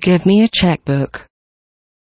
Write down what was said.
Give me a checkbook.